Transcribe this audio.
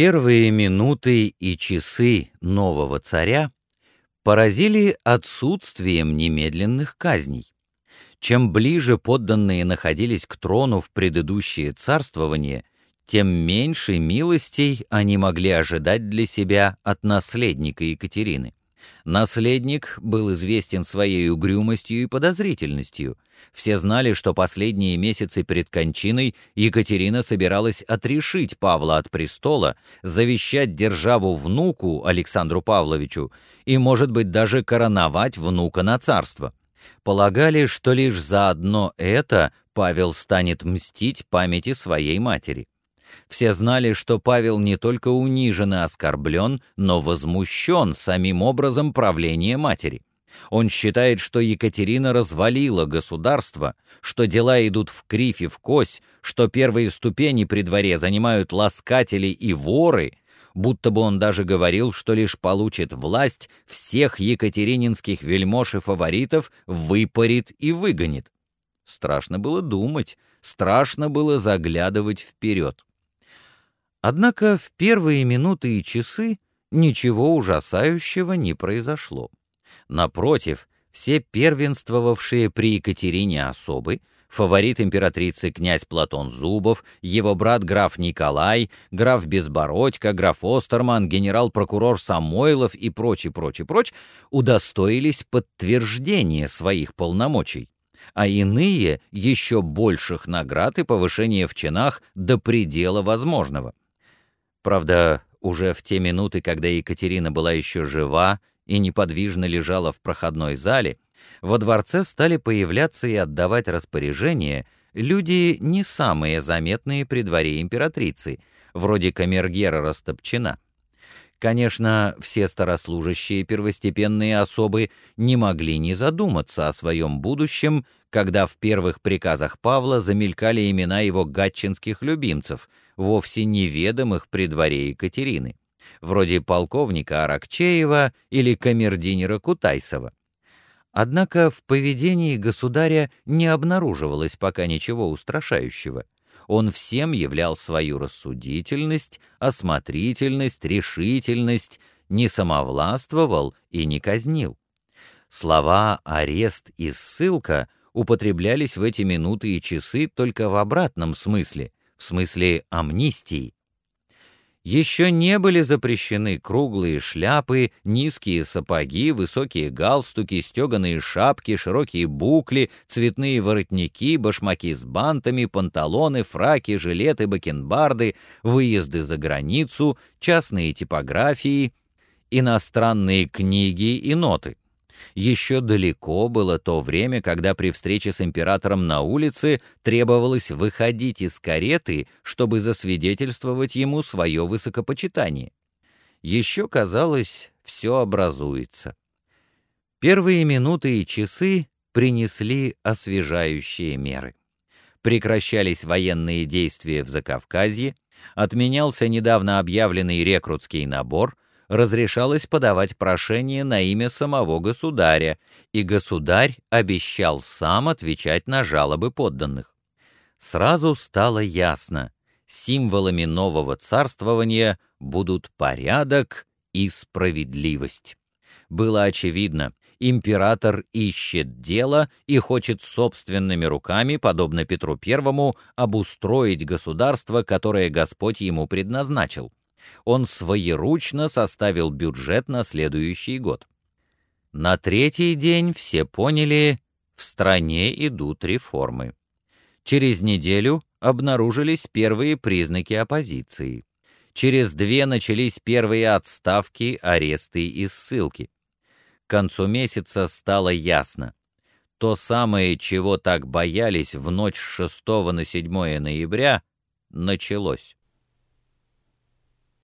Первые минуты и часы нового царя поразили отсутствием немедленных казней. Чем ближе подданные находились к трону в предыдущее царствование, тем меньше милостей они могли ожидать для себя от наследника Екатерины. Наследник был известен своей угрюмостью и подозрительностью. Все знали, что последние месяцы перед кончиной Екатерина собиралась отрешить Павла от престола, завещать державу внуку Александру Павловичу и, может быть, даже короновать внука на царство. Полагали, что лишь за одно это Павел станет мстить памяти своей матери. Все знали, что Павел не только унижен и оскорблен, но возмущен самим образом правления матери. Он считает, что Екатерина развалила государство, что дела идут в кривь и в кось, что первые ступени при дворе занимают ласкатели и воры, будто бы он даже говорил, что лишь получит власть, всех екатерининских вельмож и фаворитов выпарит и выгонит. Страшно было думать, страшно было заглядывать вперед. Однако в первые минуты и часы ничего ужасающего не произошло. Напротив, все первенствовавшие при Екатерине особы, фаворит императрицы князь Платон Зубов, его брат граф Николай, граф Безбородько, граф Остерман, генерал-прокурор Самойлов и прочее, прочее, прочее, удостоились подтверждения своих полномочий а иные — еще больших наград и повышения в чинах до предела возможного. Правда, уже в те минуты, когда Екатерина была еще жива и неподвижно лежала в проходной зале, во дворце стали появляться и отдавать распоряжения люди не самые заметные при дворе императрицы, вроде камергера Растопчина. Конечно, все старослужащие первостепенные особы не могли не задуматься о своем будущем, когда в первых приказах Павла замелькали имена его гатчинских любимцев — вовсе неведомых при дворе Екатерины, вроде полковника Аракчеева или камердинера Кутайсова. Однако в поведении государя не обнаруживалось пока ничего устрашающего. Он всем являл свою рассудительность, осмотрительность, решительность, не самовластвовал и не казнил. Слова «арест» и «ссылка» употреблялись в эти минуты и часы только в обратном смысле, в смысле амнистии. Еще не были запрещены круглые шляпы, низкие сапоги, высокие галстуки, стеганые шапки, широкие букли, цветные воротники, башмаки с бантами, панталоны, фраки, жилеты, бакенбарды, выезды за границу, частные типографии, иностранные книги и ноты. Еще далеко было то время, когда при встрече с императором на улице требовалось выходить из кареты, чтобы засвидетельствовать ему свое высокопочитание. Еще, казалось, все образуется. Первые минуты и часы принесли освежающие меры. Прекращались военные действия в Закавказье, отменялся недавно объявленный рекрутский набор — разрешалось подавать прошение на имя самого государя, и государь обещал сам отвечать на жалобы подданных. Сразу стало ясно, символами нового царствования будут порядок и справедливость. Было очевидно, император ищет дело и хочет собственными руками, подобно Петру Первому, обустроить государство, которое Господь ему предназначил он своеручно составил бюджет на следующий год. На третий день все поняли, в стране идут реформы. Через неделю обнаружились первые признаки оппозиции. Через две начались первые отставки, аресты и ссылки. К концу месяца стало ясно. То самое, чего так боялись в ночь с 6 на 7 ноября, началось.